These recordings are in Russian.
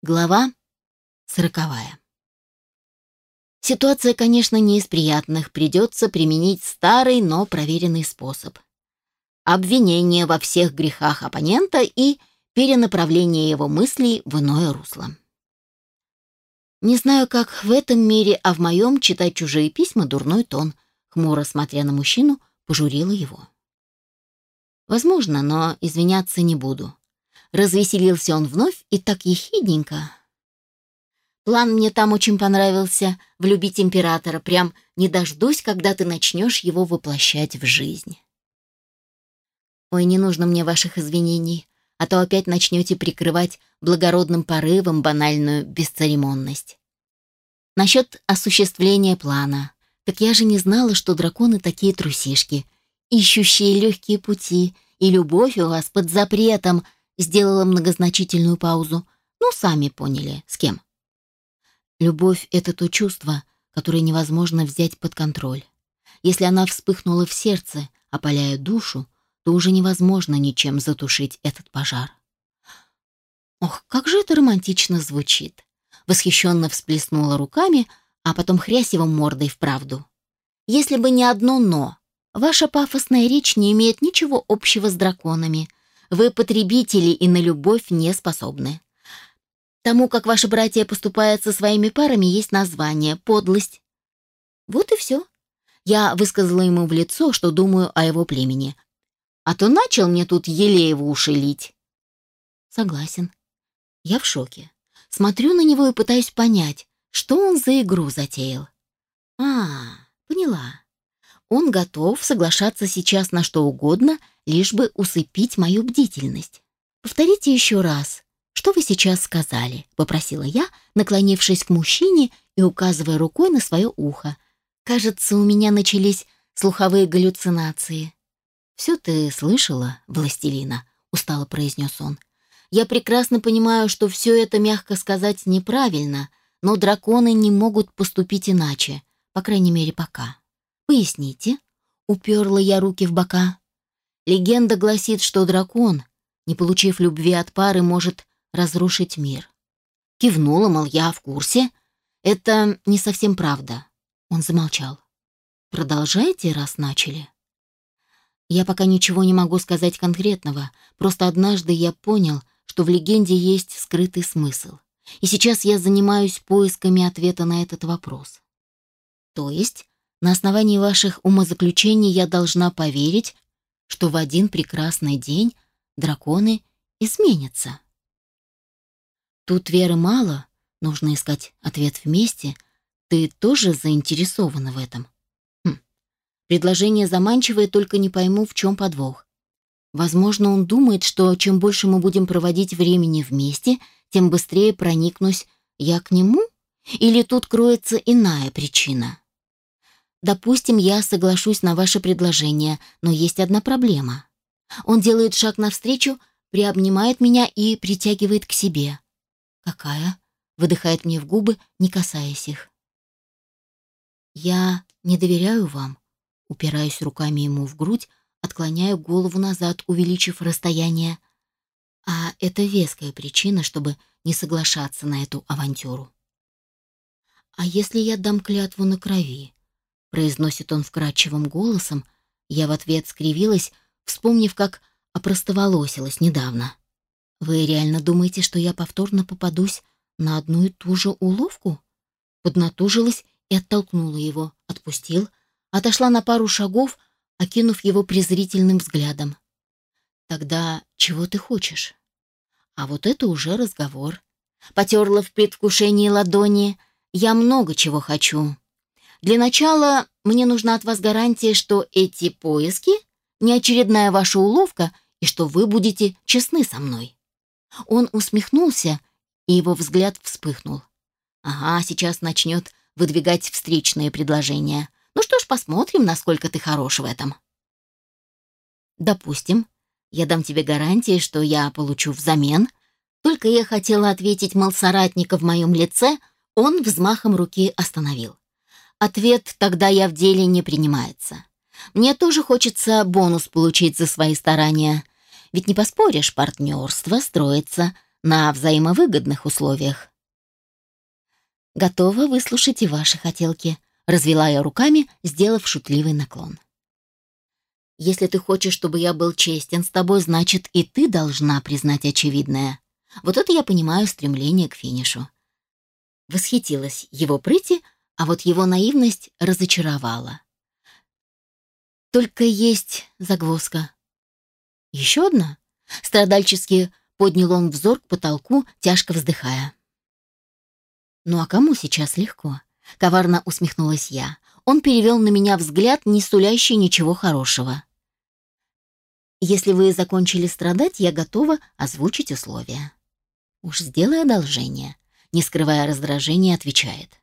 Глава сороковая. Ситуация, конечно, не из приятных. Придется применить старый, но проверенный способ. Обвинение во всех грехах оппонента и перенаправление его мыслей в иное русло. Не знаю, как в этом мире, а в моем читать чужие письма дурной тон. Хмуро смотря на мужчину, пожурила его. Возможно, но извиняться не буду. Развеселился он вновь и так ехидненько. План мне там очень понравился — влюбить императора. Прям не дождусь, когда ты начнешь его воплощать в жизнь. Ой, не нужно мне ваших извинений, а то опять начнете прикрывать благородным порывом банальную бесцеремонность. Насчет осуществления плана. Так я же не знала, что драконы такие трусишки, ищущие легкие пути, и любовь у вас под запретом — Сделала многозначительную паузу. Ну, сами поняли, с кем. Любовь — это то чувство, которое невозможно взять под контроль. Если она вспыхнула в сердце, опаляя душу, то уже невозможно ничем затушить этот пожар. Ох, как же это романтично звучит. Восхищенно всплеснула руками, а потом хрясь мордой вправду. Если бы не одно «но», ваша пафосная речь не имеет ничего общего с драконами, вы потребители и на любовь не способны. Тому, как ваши братья поступают со своими парами, есть название — подлость. Вот и все. Я высказала ему в лицо, что думаю о его племени. А то начал мне тут Елееву уши лить. Согласен. Я в шоке. Смотрю на него и пытаюсь понять, что он за игру затеял. А, поняла. Он готов соглашаться сейчас на что угодно, лишь бы усыпить мою бдительность. «Повторите еще раз, что вы сейчас сказали?» — попросила я, наклонившись к мужчине и указывая рукой на свое ухо. «Кажется, у меня начались слуховые галлюцинации». «Все ты слышала, властелина?» — устало произнес он. «Я прекрасно понимаю, что все это, мягко сказать, неправильно, но драконы не могут поступить иначе, по крайней мере, пока». «Поясните?» — уперла я руки в бока. Легенда гласит, что дракон, не получив любви от пары, может разрушить мир. Кивнула, мол, я в курсе. Это не совсем правда. Он замолчал. Продолжайте, раз начали. Я пока ничего не могу сказать конкретного, просто однажды я понял, что в легенде есть скрытый смысл. И сейчас я занимаюсь поисками ответа на этот вопрос. То есть на основании ваших умозаключений я должна поверить, что в один прекрасный день драконы изменятся. Тут веры мало, нужно искать ответ вместе. Ты тоже заинтересована в этом? Хм. Предложение заманчивое, только не пойму, в чем подвох. Возможно, он думает, что чем больше мы будем проводить времени вместе, тем быстрее проникнусь я к нему? Или тут кроется иная причина? Допустим, я соглашусь на ваше предложение, но есть одна проблема. Он делает шаг навстречу, приобнимает меня и притягивает к себе. Какая? Выдыхает мне в губы, не касаясь их. Я не доверяю вам. Упираюсь руками ему в грудь, отклоняю голову назад, увеличив расстояние. А это веская причина, чтобы не соглашаться на эту авантюру. А если я дам клятву на крови? Произносит он вкрадчивым голосом. Я в ответ скривилась, вспомнив, как опростоволосилась недавно. Вы реально думаете, что я повторно попадусь на одну и ту же уловку? Поднатужилась и оттолкнула его, отпустил, отошла на пару шагов, окинув его презрительным взглядом. Тогда чего ты хочешь? А вот это уже разговор. Потерла в предвкушении ладони. Я много чего хочу. Для начала мне нужна от вас гарантия, что эти поиски не очередная ваша уловка и что вы будете честны со мной». Он усмехнулся, и его взгляд вспыхнул. «Ага, сейчас начнет выдвигать встречные предложения. Ну что ж, посмотрим, насколько ты хорош в этом». «Допустим, я дам тебе гарантии, что я получу взамен. Только я хотела ответить, мол, соратника в моем лице, он взмахом руки остановил. Ответ «тогда я в деле» не принимается. Мне тоже хочется бонус получить за свои старания. Ведь не поспоришь, партнерство строится на взаимовыгодных условиях. Готова выслушать и ваши хотелки, развела я руками, сделав шутливый наклон. Если ты хочешь, чтобы я был честен с тобой, значит, и ты должна признать очевидное. Вот это я понимаю стремление к финишу. Восхитилась его прыти, а вот его наивность разочаровала. Только есть загвоздка. Еще одна? Страдальчески поднял он взор к потолку, тяжко вздыхая. Ну а кому сейчас легко? Коварно усмехнулась я. Он перевел на меня взгляд, не сулящий ничего хорошего. Если вы закончили страдать, я готова озвучить условия. Уж сделай одолжение, не скрывая раздражения, отвечает.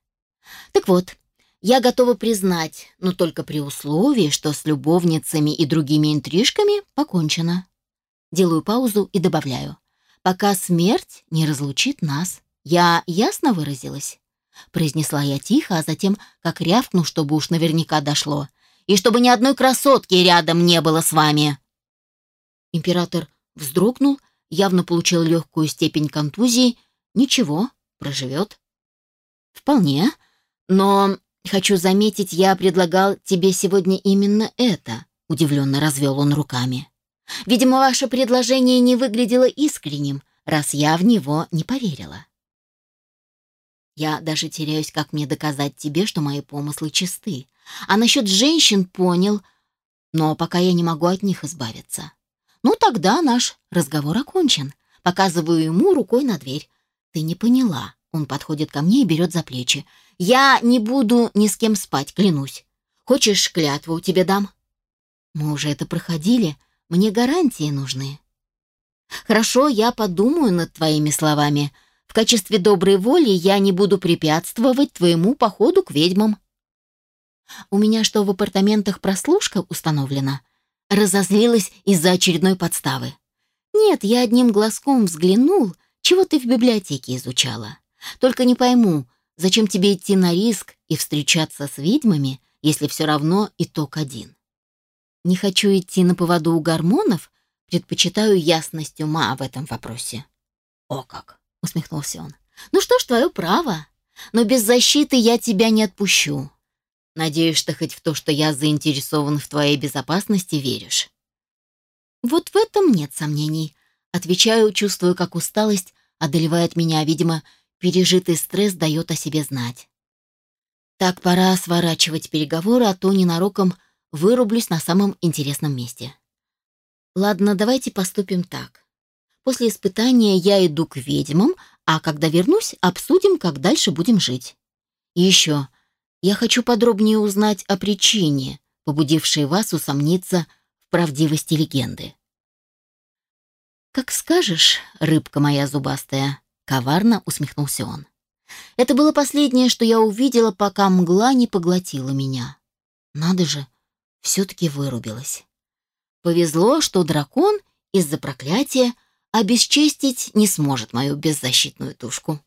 Так вот, я готова признать, но только при условии, что с любовницами и другими интрижками покончено. Делаю паузу и добавляю. Пока смерть не разлучит нас. Я ясно выразилась? Произнесла я тихо, а затем как рявкну, чтобы уж наверняка дошло. И чтобы ни одной красотки рядом не было с вами. Император вздрогнул, явно получил легкую степень контузии. Ничего, проживет. Вполне. Но Хочу заметить, я предлагал тебе сегодня именно это, удивленно развел он руками. Видимо, ваше предложение не выглядело искренним, раз я в него не поверила. Я даже теряюсь, как мне доказать тебе, что мои помыслы чисты. А насчет женщин понял, но пока я не могу от них избавиться. Ну, тогда наш разговор окончен. Показываю ему рукой на дверь. Ты не поняла. Он подходит ко мне и берет за плечи. «Я не буду ни с кем спать, клянусь. Хочешь, клятву тебе дам?» «Мы уже это проходили. Мне гарантии нужны». «Хорошо, я подумаю над твоими словами. В качестве доброй воли я не буду препятствовать твоему походу к ведьмам». «У меня что, в апартаментах прослушка установлена?» Разозлилась из-за очередной подставы. «Нет, я одним глазком взглянул, чего ты в библиотеке изучала. Только не пойму, зачем тебе идти на риск и встречаться с ведьмами, если все равно итог один? Не хочу идти на поводу у гормонов, предпочитаю ясность ума в этом вопросе. О как, усмехнулся он. Ну что ж, твое право. Но без защиты я тебя не отпущу. Надеюсь, что хоть в то, что я заинтересован в твоей безопасности, веришь. Вот в этом нет сомнений. Отвечаю, чувствую, как усталость одолевает меня, видимо, Пережитый стресс дает о себе знать. Так, пора сворачивать переговоры, а то ненароком вырублюсь на самом интересном месте. Ладно, давайте поступим так. После испытания я иду к ведьмам, а когда вернусь, обсудим, как дальше будем жить. И еще, я хочу подробнее узнать о причине, побудившей вас усомниться в правдивости легенды. «Как скажешь, рыбка моя зубастая», Коварно усмехнулся он. Это было последнее, что я увидела, пока мгла не поглотила меня. Надо же, все-таки вырубилась. Повезло, что дракон из-за проклятия обесчестить не сможет мою беззащитную тушку.